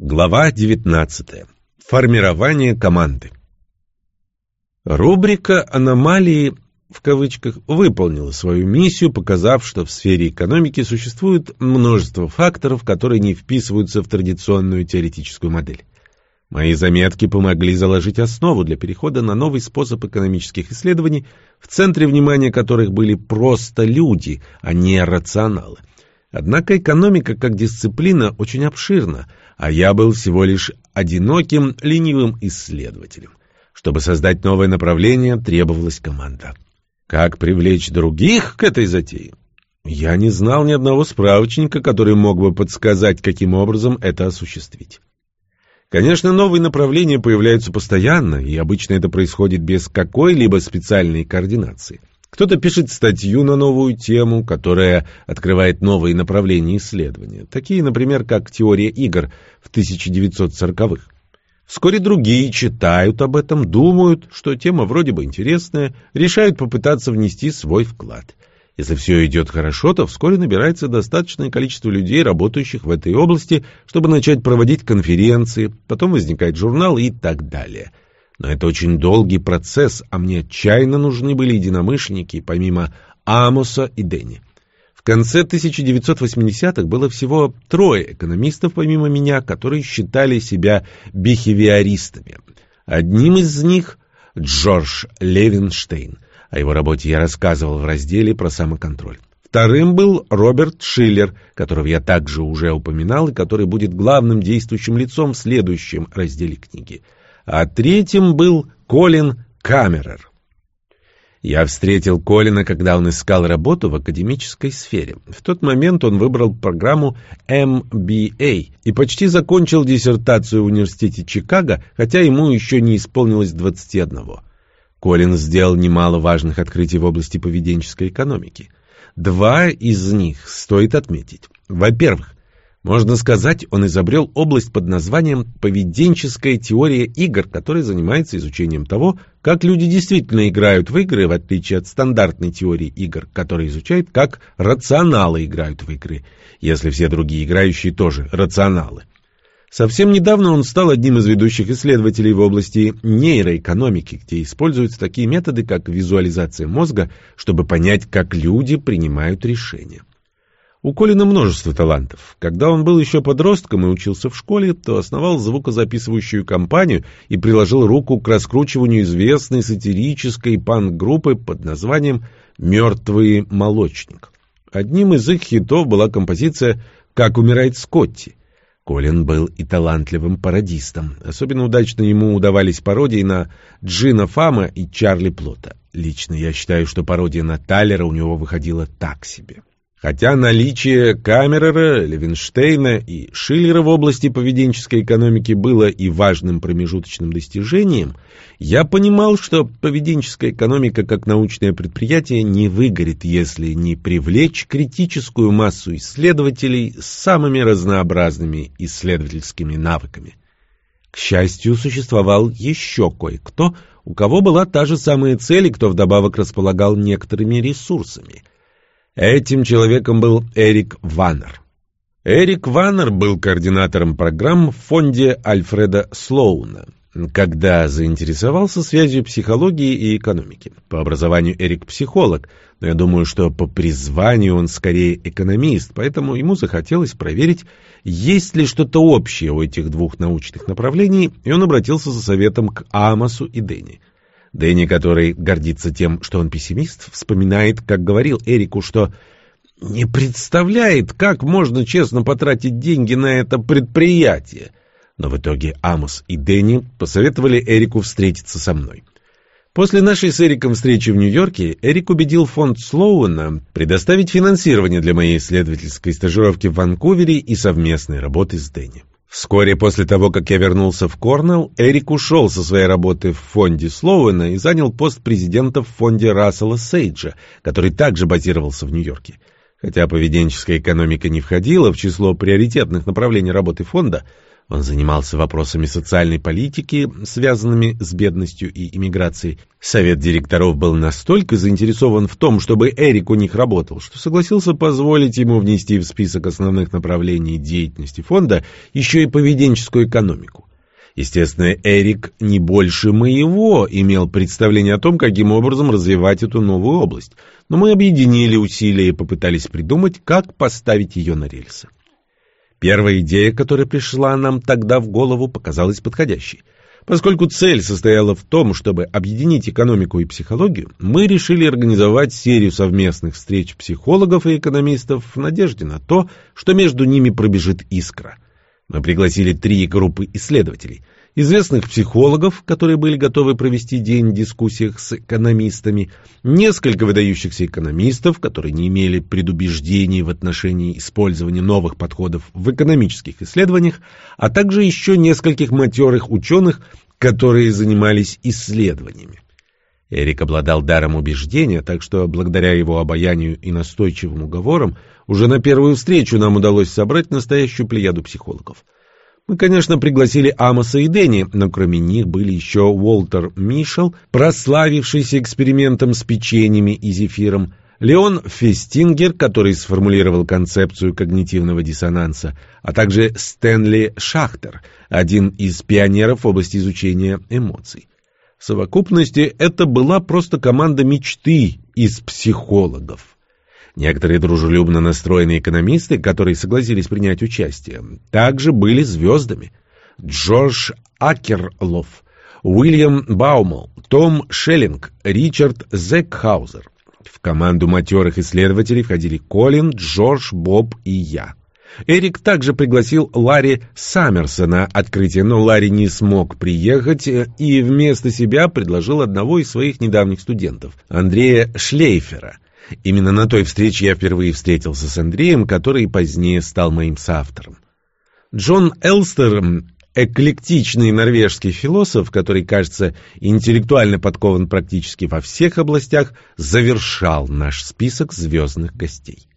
Глава 19. Формирование команды. Рубрика «Аномалии» в кавычках выполнила свою миссию, показав, что в сфере экономики существует множество факторов, которые не вписываются в традиционную теоретическую модель. Мои заметки помогли заложить основу для перехода на новый способ экономических исследований, в центре внимания которых были просто люди, а не рационалы. Однако экономика как дисциплина очень обширна, а я был всего лишь одиноким, ленивым исследователем. Чтобы создать новое направление, требовалась команда. Как привлечь других к этой затее? Я не знал ни одного справочника, который мог бы подсказать, каким образом это осуществить. Конечно, новые направления появляются постоянно, и обычно это происходит без какой-либо специальной координации. Кто-то пишет статью на новую тему, которая открывает новые направления исследования, такие, например, как теория игр в 1940-х. Вскоре другие читают об этом, думают, что тема вроде бы интересная, решают попытаться внести свой вклад. Если все идет хорошо, то вскоре набирается достаточное количество людей, работающих в этой области, чтобы начать проводить конференции, потом возникает журнал и так далее – но это очень долгий процесс, а мне отчаянно нужны были единомышленники, помимо Амоса и Дэнни. В конце 1980-х было всего трое экономистов, помимо меня, которые считали себя бихевиористами. Одним из них — Джордж Левинштейн. О его работе я рассказывал в разделе про самоконтроль. Вторым был Роберт Шиллер, которого я также уже упоминал и который будет главным действующим лицом в следующем разделе книги — а третьим был Колин Камерер. Я встретил Колина, когда он искал работу в академической сфере. В тот момент он выбрал программу MBA и почти закончил диссертацию в университете Чикаго, хотя ему еще не исполнилось 21. Колин сделал немало важных открытий в области поведенческой экономики. Два из них стоит отметить. Во-первых, можно сказать, он изобрел область под названием «поведенческая теория игр», которая занимается изучением того, как люди действительно играют в игры, в отличие от стандартной теории игр, которая изучает, как рационалы играют в игры, если все другие играющие тоже рационалы. Совсем недавно он стал одним из ведущих исследователей в области нейроэкономики, где используются такие методы, как визуализация мозга, чтобы понять, как люди принимают решения. У Колина множество талантов. Когда он был еще подростком и учился в школе, то основал звукозаписывающую компанию и приложил руку к раскручиванию известной сатирической панк-группы под названием «Мертвый молочник». Одним из их хитов была композиция «Как умирает Скотти». Колин был и талантливым пародистом. Особенно удачно ему удавались пародии на Джина Фама и Чарли Плота. Лично я считаю, что пародия на Талера у него выходила так себе. Хотя наличие Камерера, Левинштейна и Шиллера в области поведенческой экономики было и важным промежуточным достижением, я понимал, что поведенческая экономика как научное предприятие не выгорит, если не привлечь критическую массу исследователей с самыми разнообразными исследовательскими навыками. К счастью, существовал еще кое-кто, у кого была та же самая цель и кто вдобавок располагал некоторыми ресурсами – Этим человеком был Эрик Ваннер. Эрик Ваннер был координатором программ в фонде Альфреда Слоуна, когда заинтересовался связью психологии и экономики. По образованию Эрик психолог, но я думаю, что по призванию он скорее экономист, поэтому ему захотелось проверить, есть ли что-то общее у этих двух научных направлений, и он обратился за советом к Амосу и Дэнни. Дэнни, который гордится тем, что он пессимист, вспоминает, как говорил Эрику, что не представляет, как можно честно потратить деньги на это предприятие. Но в итоге Амос и Дэнни посоветовали Эрику встретиться со мной. После нашей с Эриком встречи в Нью-Йорке Эрик убедил фонд Слоуна предоставить финансирование для моей исследовательской стажировки в Ванкувере и совместной работы с Дэнни. Вскоре после того, как я вернулся в Корнелл, Эрик ушел со своей работы в фонде Слоуэна и занял пост президента в фонде Рассела Сейджа, который также базировался в Нью-Йорке. Хотя поведенческая экономика не входила в число приоритетных направлений работы фонда, Он занимался вопросами социальной политики, связанными с бедностью и иммиграцией. Совет директоров был настолько заинтересован в том, чтобы Эрик у них работал, что согласился позволить ему внести в список основных направлений деятельности фонда еще и поведенческую экономику. Естественно, Эрик не больше моего имел представление о том, каким образом развивать эту новую область, но мы объединили усилия и попытались придумать, как поставить ее на рельсы. Первая идея, которая пришла нам тогда в голову, показалась подходящей. Поскольку цель состояла в том, чтобы объединить экономику и психологию, мы решили организовать серию совместных встреч психологов и экономистов в надежде на то, что между ними пробежит искра. Мы пригласили три группы исследователей – известных психологов, которые были готовы провести день в дискуссиях с экономистами, несколько выдающихся экономистов, которые не имели предубеждений в отношении использования новых подходов в экономических исследованиях, а также еще нескольких матерых ученых, которые занимались исследованиями. Эрик обладал даром убеждения, так что благодаря его обаянию и настойчивым уговорам уже на первую встречу нам удалось собрать настоящую плеяду психологов – мы, конечно, пригласили Амоса и Дэнни, но кроме них были еще Уолтер Мишел, прославившийся экспериментом с печеньями и зефиром, Леон Фестингер, который сформулировал концепцию когнитивного диссонанса, а также Стэнли Шахтер, один из пионеров в области изучения эмоций. В совокупности это была просто команда мечты из психологов. Некоторые дружелюбно настроенные экономисты, которые согласились принять участие, также были звездами. Джордж Акерлов, Уильям Баумол, Том Шеллинг, Ричард Зекхаузер. В команду матерых исследователей входили Колин, Джордж, Боб и я. Эрик также пригласил Ларри Саммерса на открытие, но Ларри не смог приехать и вместо себя предложил одного из своих недавних студентов, Андрея Шлейфера – Именно на той встрече я впервые встретился с Андреем, который позднее стал моим соавтором. Джон Элстер, эклектичный норвежский философ, который, кажется, интеллектуально подкован практически во всех областях, завершал наш список звездных гостей.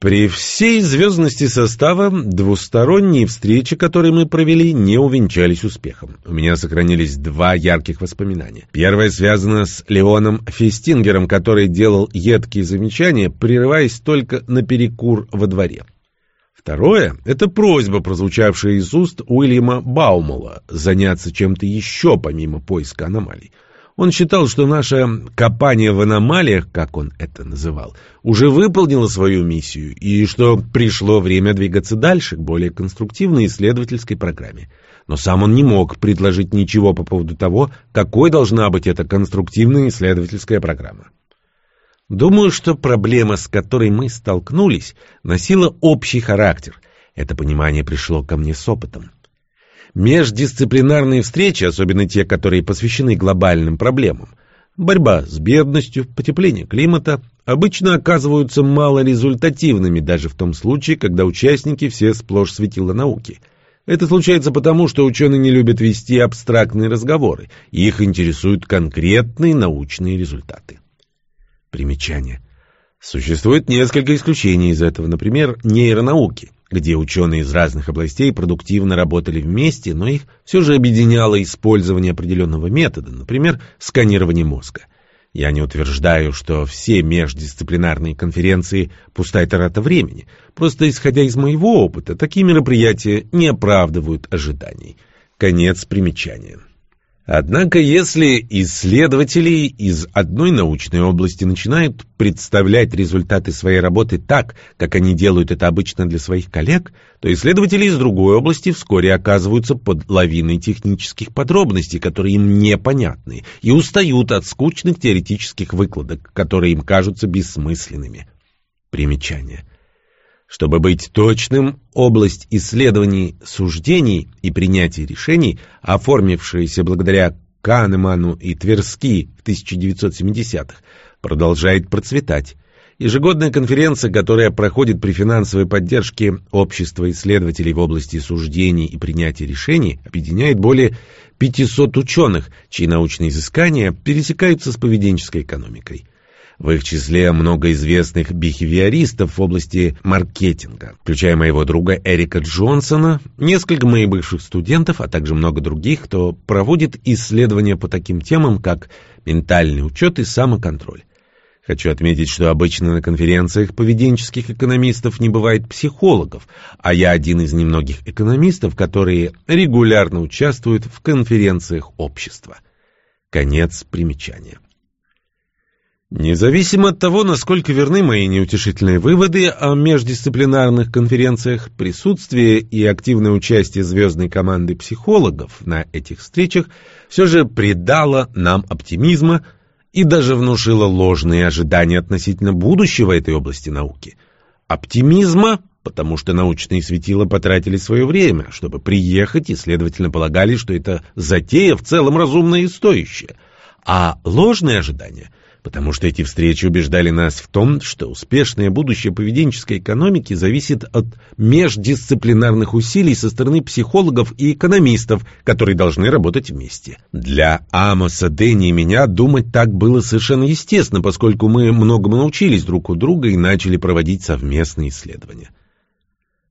При всей звездности состава двусторонние встречи, которые мы провели, не увенчались успехом. У меня сохранились два ярких воспоминания. Первое связано с Леоном Фестингером, который делал едкие замечания, прерываясь только на перекур во дворе. Второе — это просьба, прозвучавшая из уст Уильяма Баумола, заняться чем-то еще помимо поиска аномалий. Он считал, что наше копание в аномалиях, как он это называл, уже выполнило свою миссию, и что пришло время двигаться дальше, к более конструктивной исследовательской программе. Но сам он не мог предложить ничего по поводу того, какой должна быть эта конструктивная исследовательская программа. Думаю, что проблема, с которой мы столкнулись, носила общий характер. Это понимание пришло ко мне с опытом. Междисциплинарные встречи, особенно те, которые посвящены глобальным проблемам, борьба с бедностью, потепление климата, обычно оказываются малорезультативными даже в том случае, когда участники все сплошь светила науки. Это случается потому, что ученые не любят вести абстрактные разговоры, их интересуют конкретные научные результаты. Примечание. Существует несколько исключений из этого, например, нейронауки – где ученые из разных областей продуктивно работали вместе, но их все же объединяло использование определенного метода, например, сканирование мозга. Я не утверждаю, что все междисциплинарные конференции – пустая трата времени. Просто исходя из моего опыта, такие мероприятия не оправдывают ожиданий. Конец примечания. Однако, если исследователи из одной научной области начинают представлять результаты своей работы так, как они делают это обычно для своих коллег, то исследователи из другой области вскоре оказываются под лавиной технических подробностей, которые им непонятны, и устают от скучных теоретических выкладок, которые им кажутся бессмысленными. Примечание. Чтобы быть точным, область исследований суждений и принятия решений, оформившаяся благодаря Канеману и Тверски в 1970-х, продолжает процветать. Ежегодная конференция, которая проходит при финансовой поддержке Общества исследователей в области суждений и принятия решений, объединяет более 500 ученых, чьи научные изыскания пересекаются с поведенческой экономикой. В их числе много известных бихевиористов в области маркетинга, включая моего друга Эрика Джонсона, несколько моих бывших студентов, а также много других, кто проводит исследования по таким темам, как ментальный учет и самоконтроль. Хочу отметить, что обычно на конференциях поведенческих экономистов не бывает психологов, а я один из немногих экономистов, которые регулярно участвуют в конференциях общества. Конец примечания. Независимо от того, насколько верны мои неутешительные выводы о междисциплинарных конференциях, присутствие и активное участие звездной команды психологов на этих встречах все же придало нам оптимизма – и даже внушила ложные ожидания относительно будущего этой области науки. Оптимизма, потому что научные светила потратили свое время, чтобы приехать и, следовательно, полагали, что это затея в целом разумная и стоящая. А ложные ожидания — потому что эти встречи убеждали нас в том, что успешное будущее поведенческой экономики зависит от междисциплинарных усилий со стороны психологов и экономистов, которые должны работать вместе. Для Амоса, Дэнни и меня думать так было совершенно естественно, поскольку мы многому научились друг у друга и начали проводить совместные исследования.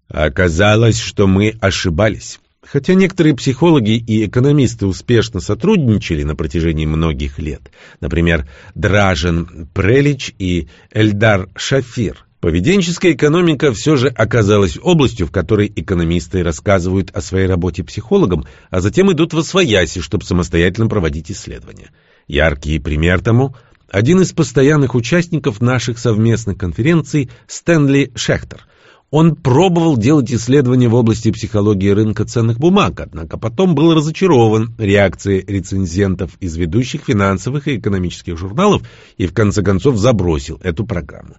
Оказалось, что мы ошибались. Хотя некоторые психологи и экономисты успешно сотрудничали на протяжении многих лет, например, Дражен Прелич и Эльдар Шафир, поведенческая экономика все же оказалась областью, в которой экономисты рассказывают о своей работе психологам, а затем идут во свояси, чтобы самостоятельно проводить исследования. Яркий пример тому – один из постоянных участников наших совместных конференций Стэнли Шехтер – он пробовал делать исследования в области психологии рынка ценных бумаг, однако потом был разочарован реакцией рецензентов из ведущих финансовых и экономических журналов и в конце концов забросил эту программу.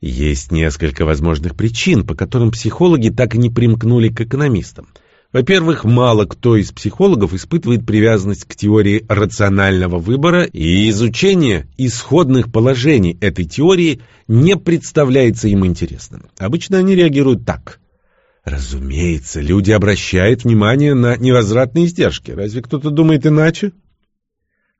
Есть несколько возможных причин, по которым психологи так и не примкнули к экономистам – во-первых, мало кто из психологов испытывает привязанность к теории рационального выбора, и изучение исходных положений этой теории не представляется им интересным. Обычно они реагируют так. Разумеется, люди обращают внимание на невозвратные издержки. Разве кто-то думает иначе?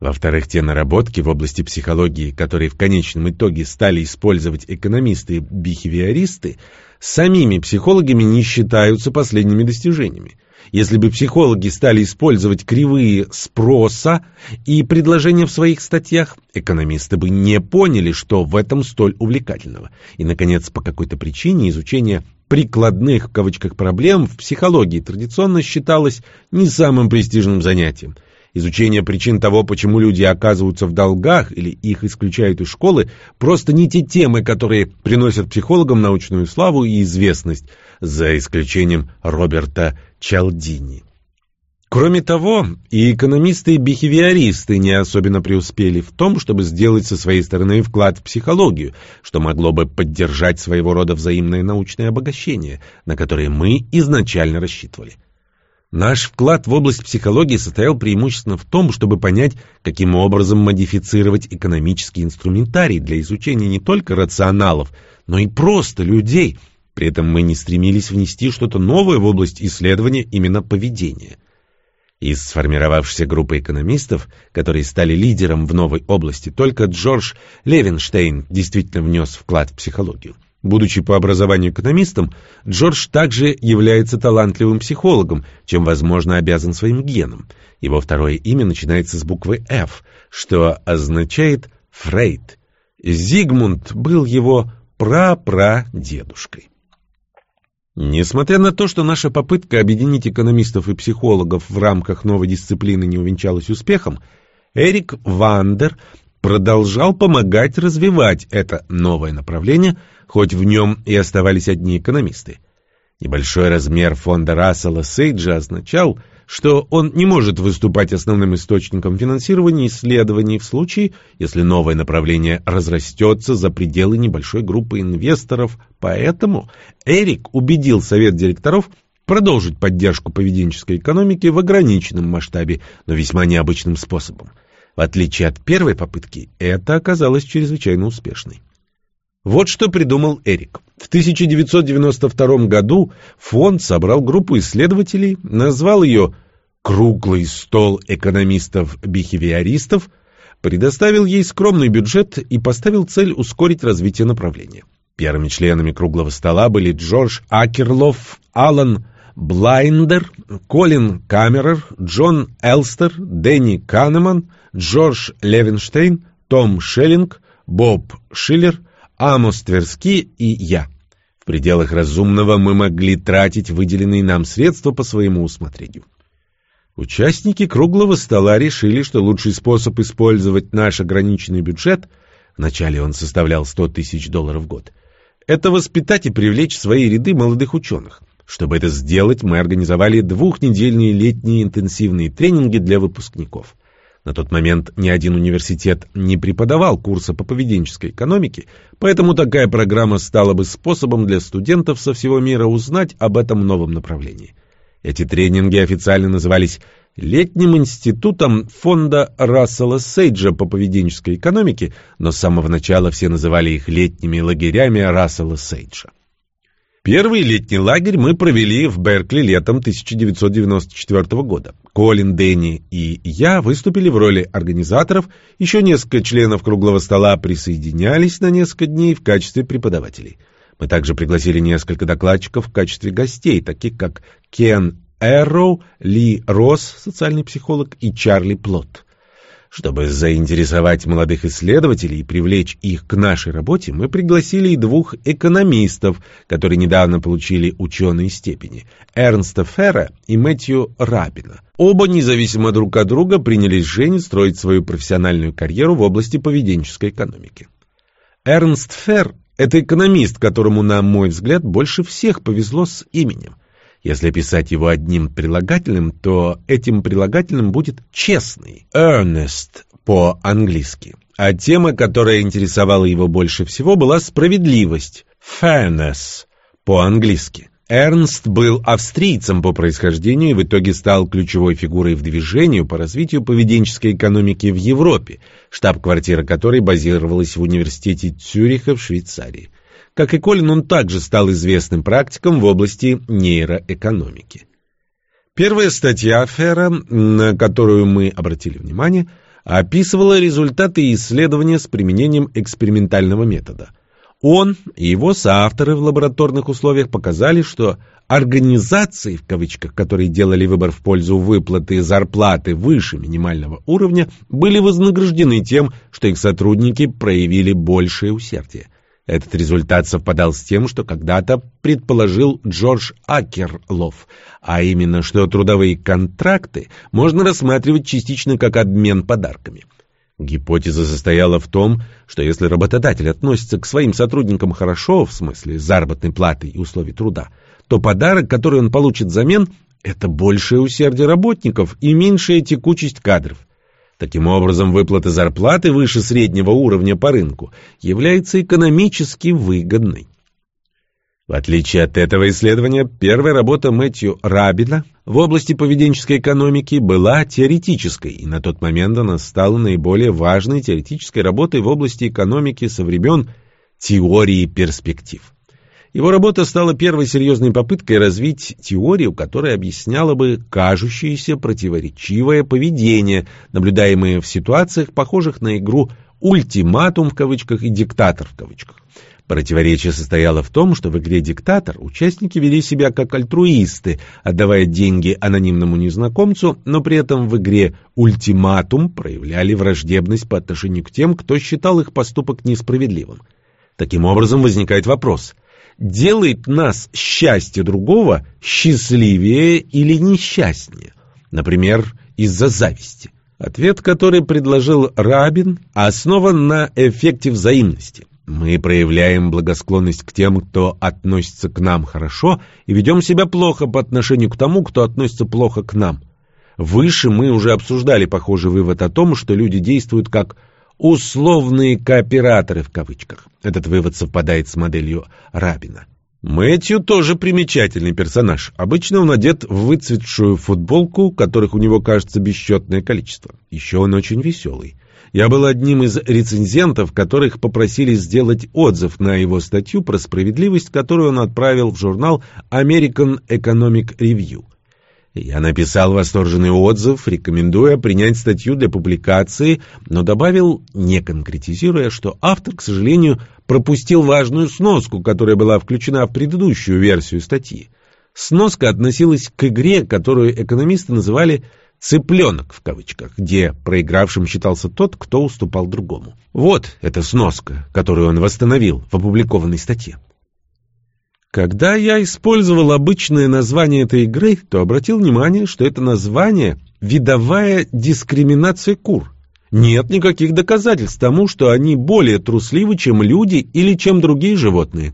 Во-вторых, те наработки в области психологии, которые в конечном итоге стали использовать экономисты-бихевиористы, самими психологами не считаются последними достижениями. Если бы психологи стали использовать кривые спроса и предложения в своих статьях, экономисты бы не поняли, что в этом столь увлекательного. И, наконец, по какой-то причине изучение «прикладных» в кавычках проблем в психологии традиционно считалось не самым престижным занятием. Изучение причин того, почему люди оказываются в долгах или их исключают из школы, просто не те темы, которые приносят психологам научную славу и известность, за исключением Роберта Чалдини. Кроме того, и экономисты и бихевиористы не особенно преуспели в том, чтобы сделать со своей стороны вклад в психологию, что могло бы поддержать своего рода взаимное научное обогащение, на которое мы изначально рассчитывали. Наш вклад в область психологии состоял преимущественно в том, чтобы понять, каким образом модифицировать экономический инструментарий для изучения не только рационалов, но и просто людей. При этом мы не стремились внести что-то новое в область исследования именно поведения. Из сформировавшейся группы экономистов, которые стали лидером в новой области, только Джордж Левинштейн действительно внес вклад в психологию. Будучи по образованию экономистом, Джордж также является талантливым психологом, чем, возможно, обязан своим геном. Его второе имя начинается с буквы «Ф», что означает «Фрейд». Зигмунд был его прапрадедушкой. Несмотря на то, что наша попытка объединить экономистов и психологов в рамках новой дисциплины не увенчалась успехом, Эрик Вандер продолжал помогать развивать это новое направление, хоть в нем и оставались одни экономисты. Небольшой размер фонда Рассела Сейджа означал, что он не может выступать основным источником финансирования исследований в случае, если новое направление разрастется за пределы небольшой группы инвесторов, поэтому Эрик убедил совет директоров продолжить поддержку поведенческой экономики в ограниченном масштабе, но весьма необычным способом – в отличие от первой попытки, это оказалось чрезвычайно успешной. Вот что придумал Эрик. В 1992 году фонд собрал группу исследователей, назвал ее «Круглый стол экономистов-бихевиористов», предоставил ей скромный бюджет и поставил цель ускорить развитие направления. Первыми членами круглого стола были Джордж Акерлов, Алан Блайндер, Колин Камерер, Джон Элстер, Дэнни Канеман, Джордж Левинштейн, Том Шеллинг, Боб Шиллер, Амос Тверски и я. В пределах разумного мы могли тратить выделенные нам средства по своему усмотрению. Участники круглого стола решили, что лучший способ использовать наш ограниченный бюджет, вначале он составлял 100 тысяч долларов в год, это воспитать и привлечь в свои ряды молодых ученых. Чтобы это сделать, мы организовали двухнедельные летние интенсивные тренинги для выпускников. На тот момент ни один университет не преподавал курса по поведенческой экономике, поэтому такая программа стала бы способом для студентов со всего мира узнать об этом новом направлении. Эти тренинги официально назывались летним институтом фонда Рассела Сейджа по поведенческой экономике, но с самого начала все называли их летними лагерями Рассела Сейджа. Первый летний лагерь мы провели в Беркли летом 1994 года. Колин, Дэнни и я выступили в роли организаторов, еще несколько членов круглого стола присоединялись на несколько дней в качестве преподавателей. Мы также пригласили несколько докладчиков в качестве гостей, таких как Кен Эрроу, Ли Росс, социальный психолог, и Чарли Плотт. Чтобы заинтересовать молодых исследователей и привлечь их к нашей работе, мы пригласили двух экономистов, которые недавно получили ученые степени – Эрнста Ферра и Мэтью Рабина. Оба, независимо друг от друга, приняли решение строить свою профессиональную карьеру в области поведенческой экономики. Эрнст Ферр – это экономист, которому, на мой взгляд, больше всех повезло с именем. Если описать его одним прилагательным, то этим прилагательным будет «честный» — «earnest» по-английски. А тема, которая интересовала его больше всего, была справедливость — «fairness» по-английски. Эрнст был австрийцем по происхождению и в итоге стал ключевой фигурой в движении по развитию поведенческой экономики в Европе, штаб-квартира которой базировалась в университете Цюриха в Швейцарии. Как и Колин, он также стал известным практиком в области нейроэкономики. Первая статья Ферра, на которую мы обратили внимание, описывала результаты исследования с применением экспериментального метода. Он и его соавторы в лабораторных условиях показали, что организации, в кавычках, которые делали выбор в пользу выплаты зарплаты выше минимального уровня, были вознаграждены тем, что их сотрудники проявили большее усердие. Этот результат совпадал с тем, что когда-то предположил Джордж Акерлов, а именно, что трудовые контракты можно рассматривать частично как обмен подарками. Гипотеза состояла в том, что если работодатель относится к своим сотрудникам хорошо, в смысле заработной платы и условий труда, то подарок, который он получит взамен, это большее усердие работников и меньшая текучесть кадров – Таким образом, выплата зарплаты выше среднего уровня по рынку является экономически выгодной. В отличие от этого исследования, первая работа Мэтью Рабина в области поведенческой экономики была теоретической, и на тот момент она стала наиболее важной теоретической работой в области экономики со времен теории перспектив. Его работа стала первой серьезной попыткой развить теорию, которая объясняла бы кажущееся противоречивое поведение, наблюдаемое в ситуациях, похожих на игру «ультиматум» в кавычках и «диктатор» в кавычках. Противоречие состояло в том, что в игре «Диктатор» участники вели себя как альтруисты, отдавая деньги анонимному незнакомцу, но при этом в игре «Ультиматум» проявляли враждебность по отношению к тем, кто считал их поступок несправедливым. Таким образом возникает вопрос – делает нас счастье другого счастливее или несчастнее, например, из-за зависти. Ответ, который предложил Рабин, основан на эффекте взаимности. Мы проявляем благосклонность к тем, кто относится к нам хорошо, и ведем себя плохо по отношению к тому, кто относится плохо к нам. Выше мы уже обсуждали похожий вывод о том, что люди действуют как условные кооператоры в кавычках. Этот вывод совпадает с моделью Рабина. Мэтью тоже примечательный персонаж. Обычно он одет в выцветшую футболку, которых у него кажется бесчетное количество. Еще он очень веселый. Я был одним из рецензентов, которых попросили сделать отзыв на его статью про справедливость, которую он отправил в журнал American Economic Review. Я написал восторженный отзыв, рекомендуя принять статью для публикации, но добавил, не конкретизируя, что автор, к сожалению, пропустил важную сноску, которая была включена в предыдущую версию статьи. Сноска относилась к игре, которую экономисты называли «цыпленок» в кавычках, где проигравшим считался тот, кто уступал другому. Вот эта сноска, которую он восстановил в опубликованной статье. Когда я использовал обычное название этой игры, то обратил внимание, что это название – видовая дискриминация кур. Нет никаких доказательств тому, что они более трусливы, чем люди или чем другие животные.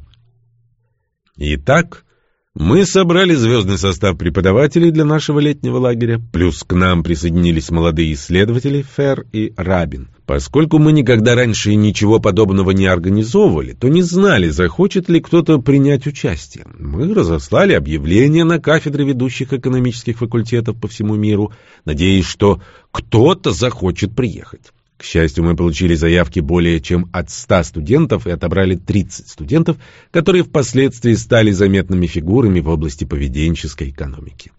Итак, мы собрали звездный состав преподавателей для нашего летнего лагеря, плюс к нам присоединились молодые исследователи Фер и Рабин. Поскольку мы никогда раньше ничего подобного не организовывали, то не знали, захочет ли кто-то принять участие. Мы разослали объявления на кафедры ведущих экономических факультетов по всему миру, надеясь, что кто-то захочет приехать. К счастью, мы получили заявки более чем от 100 студентов и отобрали 30 студентов, которые впоследствии стали заметными фигурами в области поведенческой экономики.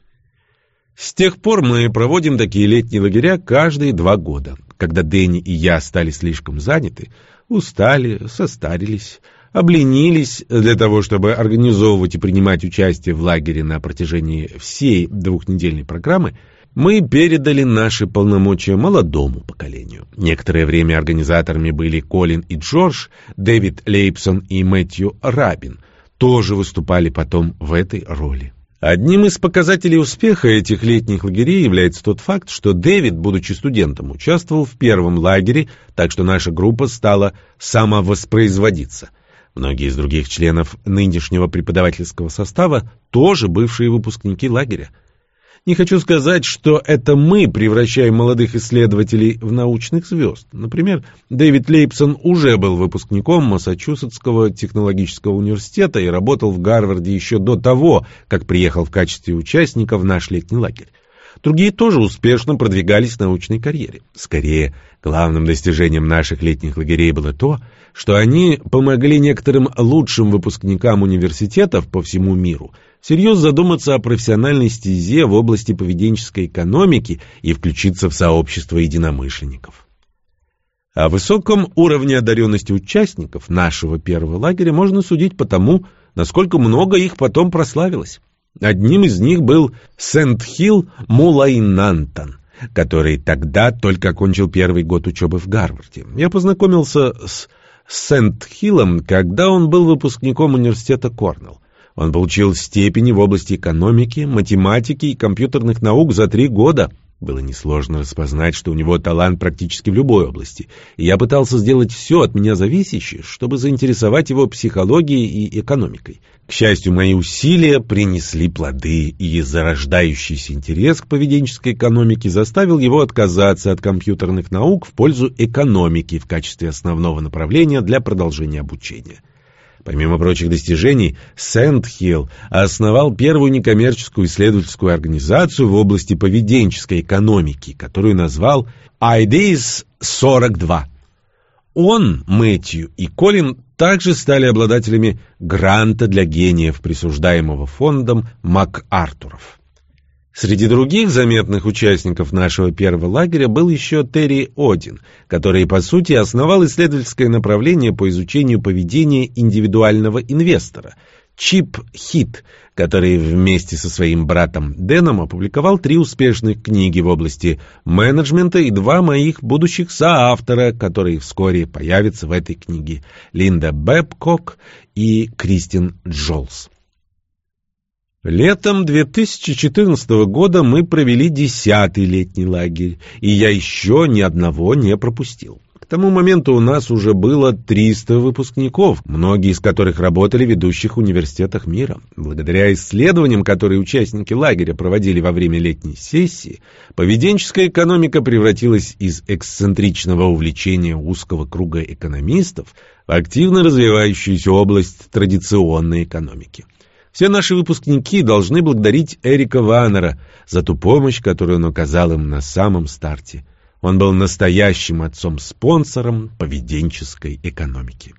С тех пор мы проводим такие летние лагеря каждые два года. Когда Дэнни и я стали слишком заняты, устали, состарились, обленились для того, чтобы организовывать и принимать участие в лагере на протяжении всей двухнедельной программы – мы передали наши полномочия молодому поколению. Некоторое время организаторами были Колин и Джордж, Дэвид Лейпсон и Мэтью Рабин. Тоже выступали потом в этой роли. Одним из показателей успеха этих летних лагерей является тот факт, что Дэвид, будучи студентом, участвовал в первом лагере, так что наша группа стала самовоспроизводиться. Многие из других членов нынешнего преподавательского состава тоже бывшие выпускники лагеря. Не хочу сказать, что это мы превращаем молодых исследователей в научных звезд. Например, Дэвид Лейпсон уже был выпускником Массачусетского технологического университета и работал в Гарварде еще до того, как приехал в качестве участника в наш летний лагерь. Другие тоже успешно продвигались в научной карьере. Скорее, главным достижением наших летних лагерей было то, что они помогли некоторым лучшим выпускникам университетов по всему миру – всерьез задуматься о профессиональной стезе в области поведенческой экономики и включиться в сообщество единомышленников. О высоком уровне одаренности участников нашего первого лагеря можно судить по тому, насколько много их потом прославилось. Одним из них был Сент-Хилл Мулайнантан, который тогда только окончил первый год учебы в Гарварде. Я познакомился с Сент-Хиллом, когда он был выпускником университета Корнелл. Он получил степени в области экономики, математики и компьютерных наук за три года. Было несложно распознать, что у него талант практически в любой области, и я пытался сделать все от меня зависящее, чтобы заинтересовать его психологией и экономикой. К счастью, мои усилия принесли плоды, и зарождающийся интерес к поведенческой экономике заставил его отказаться от компьютерных наук в пользу экономики в качестве основного направления для продолжения обучения. Помимо прочих достижений, Сент-Хилл основал первую некоммерческую исследовательскую организацию в области поведенческой экономики, которую назвал IDEAS 42. Он, Мэтью и Колин также стали обладателями гранта для гениев, присуждаемого фондом МакАртуров. Среди других заметных участников нашего первого лагеря был еще Терри Один, который, по сути, основал исследовательское направление по изучению поведения индивидуального инвестора – Чип Хит, который вместе со своим братом Дэном опубликовал три успешных книги в области менеджмента и два моих будущих соавтора, которые вскоре появятся в этой книге – Линда Бэбкок и Кристин Джолс. Летом 2014 года мы провели десятый летний лагерь, и я еще ни одного не пропустил. К тому моменту у нас уже было 300 выпускников, многие из которых работали в ведущих университетах мира. Благодаря исследованиям, которые участники лагеря проводили во время летней сессии, поведенческая экономика превратилась из эксцентричного увлечения узкого круга экономистов в активно развивающуюся область традиционной экономики. Все наши выпускники должны благодарить Эрика Ваннера за ту помощь, которую он оказал им на самом старте. Он был настоящим отцом-спонсором поведенческой экономики.